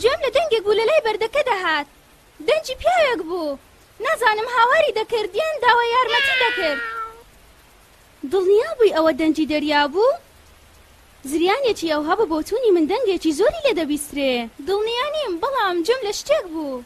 گوێم لە دەنگێک بوو لە لای بەردەکە دەهات دەنجی پیاوێک بوو نازانم هاواری دەکرد یان داوای یارمەتی دەکرد دڵنیا بووی ئەوە دەنجی دەریا بوو زریانێکی ئەوها بە بۆچوونی من دەنگێکی زۆری لێ دەبیسترێ دڵنیا نیم بەڵام گوێم لە شتێک بوو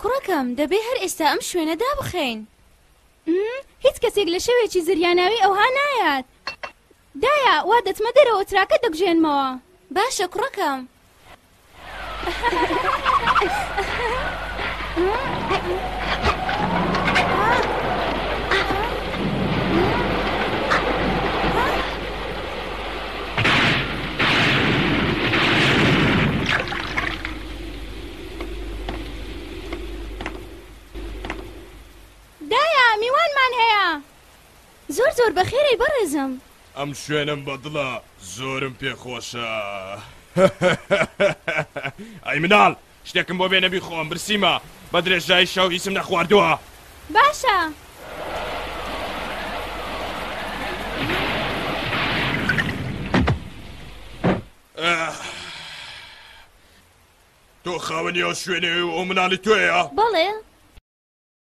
کوڕەکەم دەبێ هەر ئێستا ئەم شوێنە دابخەین هیچ کەسێک لە شەوێکی زریاناوی ئەوها نایات دایە وا دەچمە دەرەوە چراکە دەکوژێنمەوە. باشە کوڕەکەم. زۆر زۆر بەخێرەی بەڕێزم. ئەم شوێنەم بە دڵە زۆرم پێ خۆشە ئەی مناڵ شتێکم بۆ بێنە بیخۆم برسیمە بە درێژایی شەو هیچم نەخواردووە باشە. تۆ خاوەنی ئەو شوێنێ و ئەو مناڵی تۆیە؟ بەڵێ.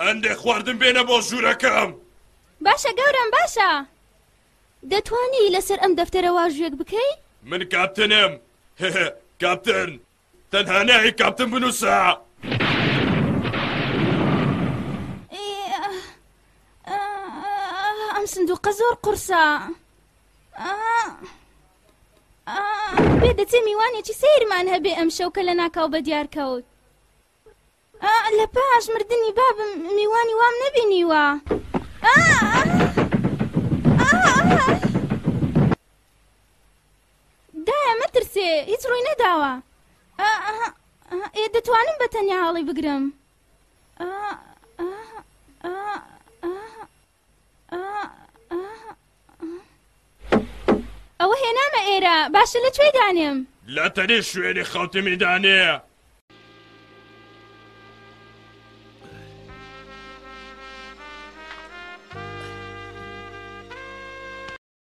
هەندێک خواردن بێنە بۆ ژوورەکەم باشە گەورم باشە دەتوانی لەسەر ئەم دەفتەرە واژوێک بکەی من کاپتنم کاپتن تەنها ناوی کاپتن بنووسە ئەم سندوقە زۆر قورسە بێ دەچێ میوانێکی سیرمان هەبێ ئەم شەو کە لە ناکاو بە دیار کەوت لە پاش مردنی بابم میوانی وام نەبینیوە دایە مەترسێ هیچ ڕووی نەداوە ئێ دەتوانم بە تەنیا هەڵی بگرم ئەوە هێنامە ئێرە باشە لە کوێ دانێم لە تەنێ شوێنی خەوتمی دانێ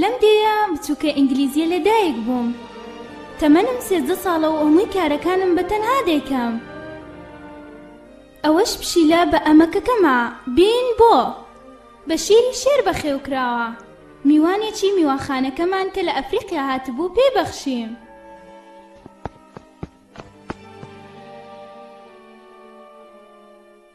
لەم دێیە بچووکە ئینگلیزیە لە دایک بووم تەمەنم سێزدە ساڵە و هەمووی کارەکانم بە تەنها دەیکەم ئەوەش پشیلە بە ئەمەکەکەمە بین بۆ بە شیری شێر بەخێو کراوە میوانێکی میوانخانەکەمان کە لە ئەفریقیا هاتبوو پێ بەخشیم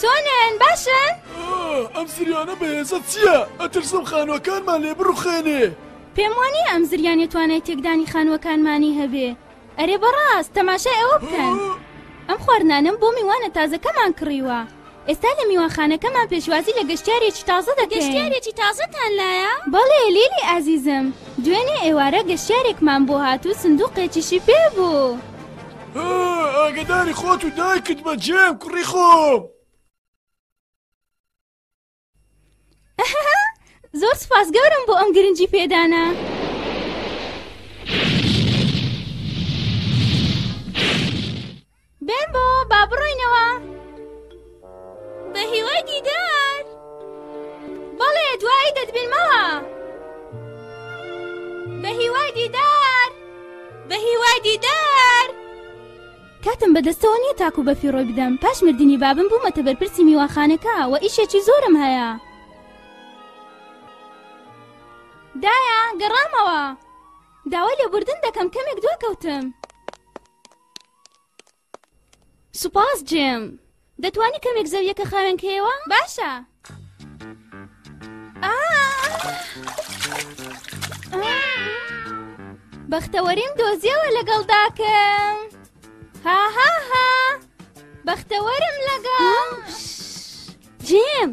چۆنن باشن؟ ئەم زریانە بەهێزە چییە؟ ئەترسم خانوەکانمان لێ بڕوخێنێ پێم وانە ئەم زریانێ توانای تێکدانی خانوەکانمانی هەبێ ئەرێ بەڕاست تەماشای ئەوە بکەن ئەم خواردنانم بۆ میوانە تازەکەمان کڕیوە. ئێستا لە میوانخانەکەمان پێشوازی لە گەشتیارێکی تازە دەکەین. گەشتیارێکی تازەتان لایە؟ بەڵێ لیلی ئازیزم، دوێنێ ئێوارە گەشتیارێکمان بۆ هات و سندووقێکیشی پێ بوو. ها، ئاگاداری خۆت و دایکت بە جێم، کوڕی خۆم. زۆر سپاس گەورم بۆ ئەم گرنگی پێدانە. بێن بۆ با بڕۆینەوە بە هیوای دیدار بەڵێ دوایی دەتبینمەوە بە هیوای دیدار بە هیوای دیدار کاتم بە دەستەوە نیە تاکو بە فیڕۆی بدەم پاش مردنی بابم بومەتە بەرپرسی میوانخانەکە وە ئیشێکی زۆرم هەیە. دایە گەڕامەوە داوای لێبوردن دەکەم کەمێک دواکەوتم. سوپاس جیم. دەتوانی کەمێک زەویەکە خاوێن کەیەوە باشە بەختەوەریم دۆزیەوە لەگەڵ داکەم هاهاها بەختەوەرم لەگەڵ جێم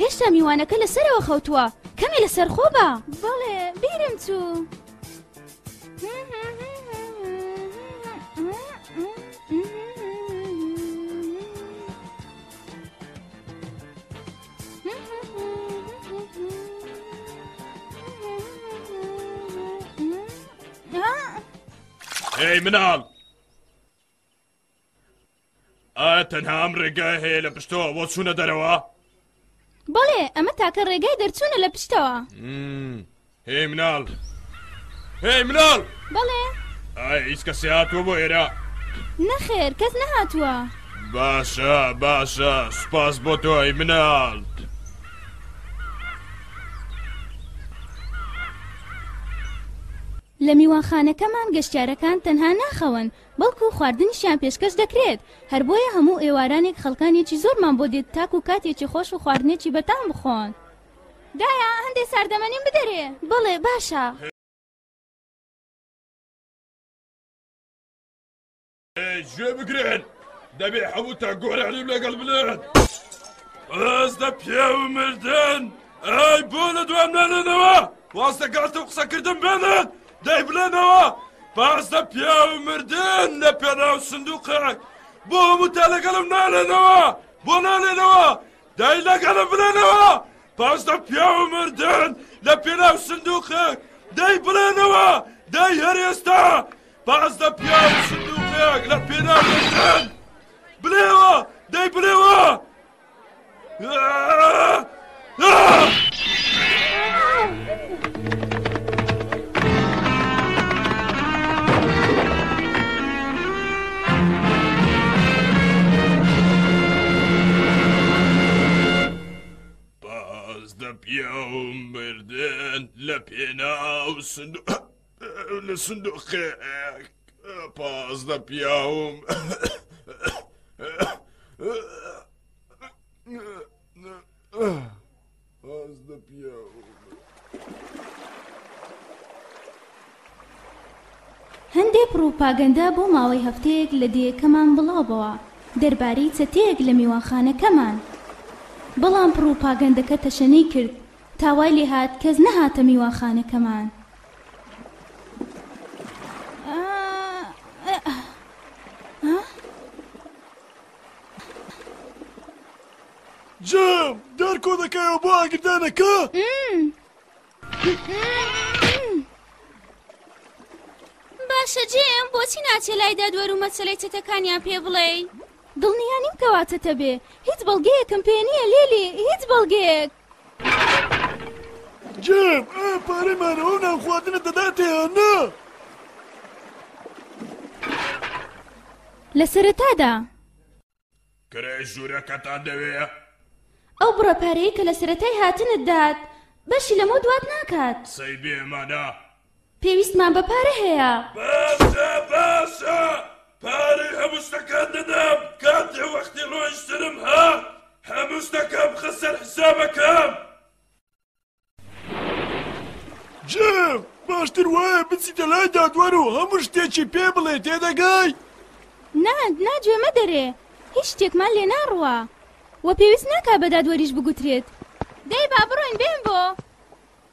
هێشتا میوانەکە لەسەرەوە خەوتووە کەمێ لەسەر خۆ بە بەڵێ بیرم چوو. هەی مناڵ ئایا تەنها ئەم ڕێگای هەیە لە پشتەوە بۆ چوونە دەرەوە؟ بەڵێ ئەمە تاکە ڕێگای دەرچوونە لە پشتەوە هێ مناڵ هێ مناڵ بەڵێ ئایس کە سیاتوە بۆ ئێرە نەخێر کەس نەهاتووە باشە باشە سوپاس بۆ تۆی مناڵ لە میوانخانەکەمان گەشتارەکان تەنها ناخەون بەڵکو خواردنیشیان پێشکەش دەکرێت، هەر بۆیە هەموو ئێوارانێک خەڵکانێکی زۆرمان بۆ دێت تاکو کاتێکی خۆش و خواردنێکی بەتام بخۆن. دایە، هەندێ ساردەمەنیم بدەرێ. بەڵێ، باشە. گوێ بگرن، دەبێ هەمووتان گۆرانیم لەگەڵ بڵێن. باز لە پیاو و مردن! ئای بۆ لە دوام نانێنەوە! واز لە گاڵتە و قسەکردن بێنن! دەیبلێنەوە پازدە پیاو مردن لە پێناو سندوقێک بۆ هەمووتا لەگەڵم نالێنەوە بۆ نالێنەوە دای لەگەڵم بلێنەوە پازدە پیاو مردن لە پێناو سندوقێک دەی بڵێنەوە دای هەرێستا پازدە پیاو سندوقێک لە پێناو مردن بلێەوە دەی بلێەوە بەس دە پیاوم بردن لە پێناو سند لە سندوقێ پازدە پیاوم پازدە پیاوم هەندێ پڕوپاگەندە بۆ ماوەی هەفتەیەک لە دەیەکەمان بڵاوبەوە دەربارەی چەتەیەک لە میوانخانەکەمان بەڵام پڕوپاگەندەکە تەشەنەی کرد تا وای لێ هات کەس نەهاتە میوانخانەکەمان. جەم، دار کۆ دەکەیەوە بۆ ئاگردانەکە؟ باشە جێم بۆچی ناچێ لای دادوەر و مەسەلەی چەتەکانیان پێ بڵێ دڵنیانیم کەواتەتە بێ هیچ بەڵگەیەکم پێ نییە لێلی هیچ بەڵگەیەک جێم ئا پارەی مانەوە و نانخواردنە دەداتێ یان نا؟ لە سەرەتادا کرێی ژوورەکەتان دەوێ؟ ئەو بڕە پارەیە کە لە سەرەتای هاتنت دات بەشی لەمە دوات ناکات. قسەی بێمانا پێویستمان بە پارە هەیە. باشە باشە پارەی هەموو شتەکان دەدەم کاتێ وەختی ڕۆیشتنم هات هەموو شتەکەم خە سەر حسابەکەم. جیم باشتر وایە بچیتە لای دادوەر و هەموو شتێکی پێ بڵێ تێدەگای؟ نا نا گوێ مەدەرێ هیچ شتێکمان لێ ناڕوا وە پێویست ناکا بە دادوەریش بگوترێت دەی با بڕۆین بێن بۆ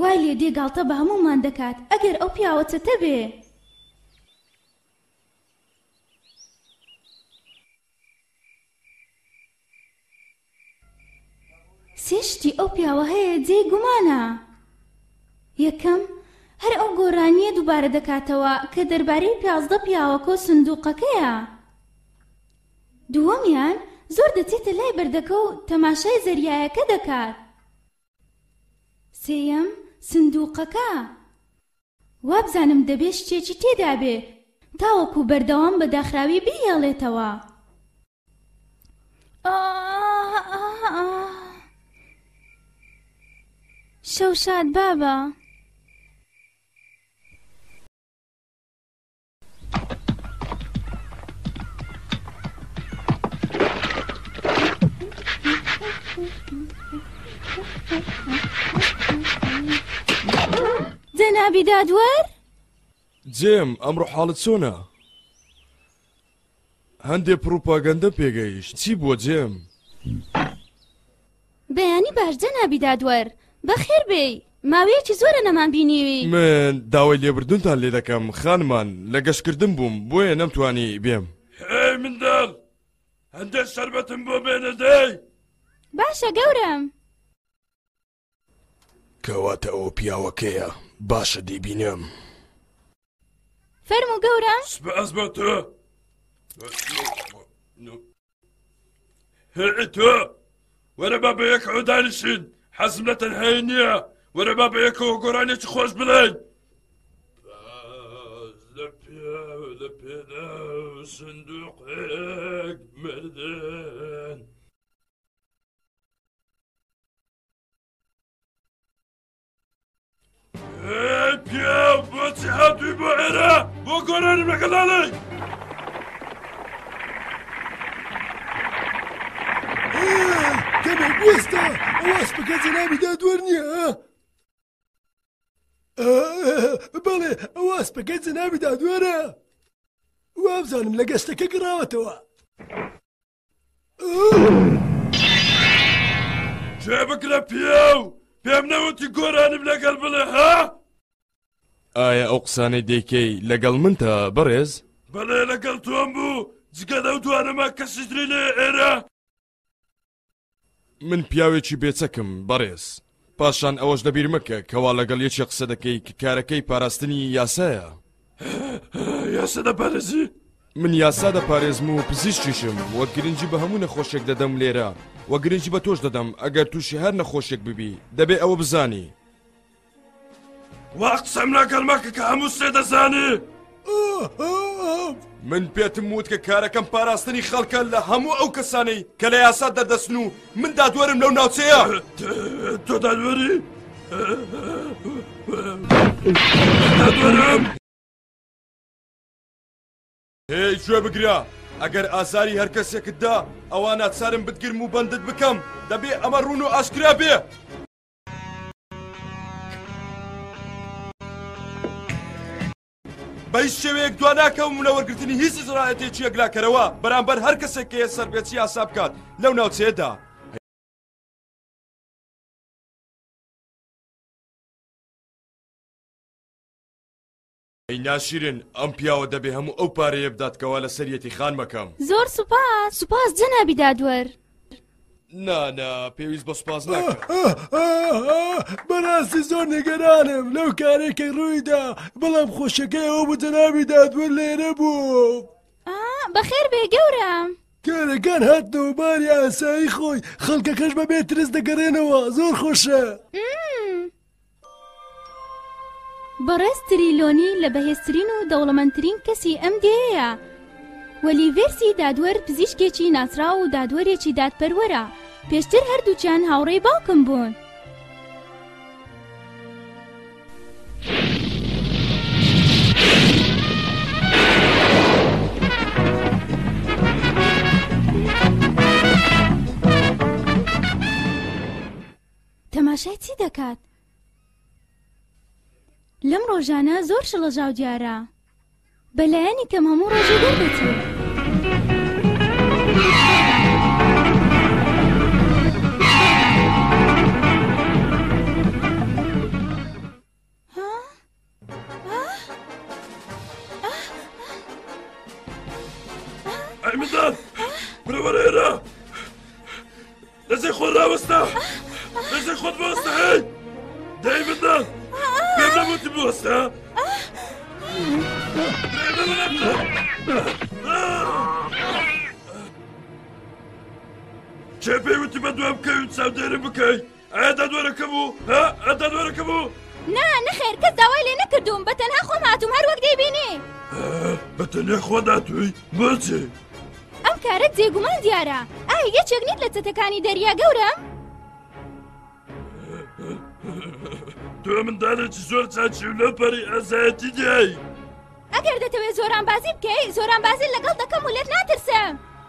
وای لێ دێ گاڵتە بە هەموومان دەکات ئەگەر ئەو پیاوە چەتە بێ. سێ شتی ئەو پیاوە هەیە جێی گومانە. یەکەم، هەر ئەو گۆرانییە دووبارە دەکاتەوە کە دەربارەی پازدە پیاوەکە و سندووقەکەیە. دووەمیان زۆر دەچێتە لای بەردەکە و تەماشای زەریایەکە دەکات. سێیەم سندووقەکە. وابزانم دەبێ شتێکی تێدا بێ تاوەکو بەردەوام بە داخراوی بیهێڵێتەوە. شەو شاد بابە. جەنابی دادوەر؟ جێم ئەمڕۆ حاڵت چۆنە؟ هەندێ پڕوپاگەندەم پێگەیشت چی بووە جێم؟ بەیانی باش جەنابی دادوەر بەخێر بێی ماوەیەکی زۆرە نەمان بینیوی من داوای لێبردونتان لێ دەکەم خانمان لە گەشتکردن بووم بۆیە نەمتوانی بێم هەی منداڵ هەندێک شەربەتم بۆ بێنە دەی باشە گەورەم کەواتە ئەوە پیاوە کێیە باشە دەیبینم فەرمو گەورە سپاس بۆ تۆ تۆ وەرە با بە یەک ئەودانیشین حەزم لە تەنهایی نییە وەرە با بە یەکەوە گۆرانێکی خۆش بڵێن لە پێ لە پێدا سندوقێک مردن بۆچی هاتووی بۆ ئێرە بۆ گۆرانی بەکەداڵی کەمێک وێستا ئەواز بکە جەنابی دادوەر نییە بەڵێ ئەواز بکە جەنابی دادوەرە وابزانم لە گەشتەکە گەڕاوەتەوە گوێ بگرە پیاو پێم نەوتی گۆرانیم لەگەل بڵێ ها؟ ئایا ئەو قسانەی دەیکەی لەگەڵ منتە بەڕێز؟ بەڵێ لەگەڵ تۆم بوو جگە لەو دوانەما کەسیدری لێ ئێرە من پیاوێکی بێچەکم بەڕێز پاشان ئەوەش لەبیر مەکە کەوا لەگەڵ یەکی قسە دەکەی کە کارەکەی پاراستنی یاسایە یاسە دەپارێزی؟ من یاسا دەپارێزم و پزیشتیشم وە گرنگجی بە هەموو نەخۆشێک دەدەم لێرە وە گرنگجی بە تۆش دەدەم ئەگەر تووشی هەر نەخۆشێک ببی دەبێ ئەوە بزانی وا قسەم لەگەڵ مەکە کە هەموو سێ دەزانێ من پێتم وت کە کارەکەم پاراستنی خەڵکە لە هەموو ئەو کەسانەی کە لە یاسا دەردەسن و من دادوەرم لەو ناوچەیە تۆ دادوەری؟ دادوەرم؟ هێ گوێ بگرە ئەگەر ئازاری هەر کەسێکتدا ئەوە ناچارم بتگرم و بەندت بکەم دەبێ ئەمە ڕوون و ئاشکرا بێ بە هیچ شێوەیەک دوا ناکەم لە وەرگرتنی هیچ ئیسرائەتێکی یەکلاکەرەوە بەرامبەر هەر کەسێک کە سەرپێچی یاسا بکات لەو ناوچەیەدا ئەی ناشرین ئەم پیاوە دەبێ هەموو ئەو پارەیە بدات کەوا لەسەریەتی خانمەکەم زۆر سوپاس سوپاس جەنابی دادوەر نانا پێویست بە سوپاس ناکە بەڕاستی زۆر نگەرانم لەو کارێکی ڕوویدا بەڵام خۆشەکەی ئەو بجەنابی دادوەر لێرە بوو بەخێر بێ گەورە کارەکان هاتنەوە باری ئاسایی خۆی خەڵکەکەش بە بێترس دەگەڕێنەوە زۆر خۆشە. بەڕێز تریلۆنی لە بەهێزترین و دەوڵەمەندترین کەسی ئەم دێیە وەلی ڤێرسی دادوەر پزیشکێکی ناسراو و دادوەرێکی دادپەروەرە پێشتر هەردووچیان هاوڕێی باوکم بوون. تەماشای چی دەکات؟ لەم ڕۆژانە زۆر شڵەژاو دیارە بەلایەنی کەم هەموو ڕۆژێ دەردەچێت ئەمداد برەوەێرە دەزێ خۆ راوەستا دەزێ خۆت بۆستە هەی دای بدات پێ نەبووتی بۆستە چێ پێوتی بە دوام بکەوین چاودێری بکەیت ئایا دادوەرەکە بوو ئا دادوەرەکە بوو نا نەخێر کەس داوای لێ نەکردووم بە تەنها خۆم هاتوم هەر وەک دەیبینی بە تەنێ خۆ داتووی بچێ ئەم کارە جێگومان دیارە ئای یەکێک نیت لە چەتەکانی دەریا گەورە تۆ مندالێکی زۆر چاچی و لەپەری ئەزایەتی دیایی ئەگەر دەتەوێت زۆران بازی بکەی زۆران بازی لەگەڵ دەکەم و لێت ناترسە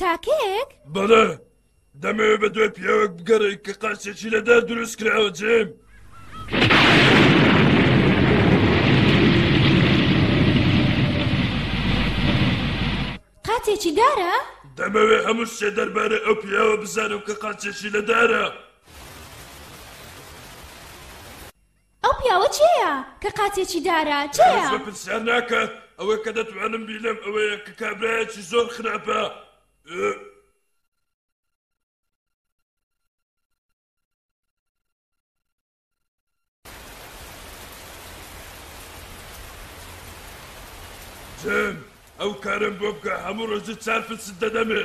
تاکێک؟ بەڵێ دەمەوێت بە دوای پیاوێک بگەڕێک کە قاچێکی لەدار دروست کراوە جێم. قاتێکی دارە؟ دەمەوێ هەموو شتێ دەربارەی ئەو پیاوە بزانم کە قاچێکی لەدارە. ئەو پیاوە کێیە کە قاچێکی دارە کێیە؟ کەس بەپرسیار ناکات ئەوەی کە دەتوانم بیلێم ئەوەیە کە کابرایەکی زۆر خراپە. جیم ئەو کارەم بۆ بکە هەموو ڕۆژێ چار فنست دەدەمێ.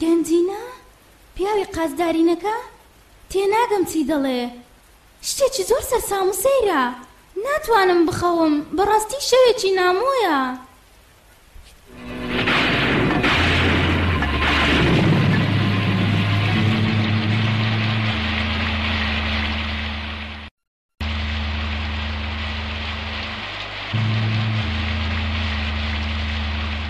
گەنجینە؟ پیاوی قازدارینەکە؟ تێناگەم چی دەڵێ. شتێکی زۆر سەرسام و سەیرە. ناتوانم بخەوم، بەڕاستی شەوێکی نامۆیە.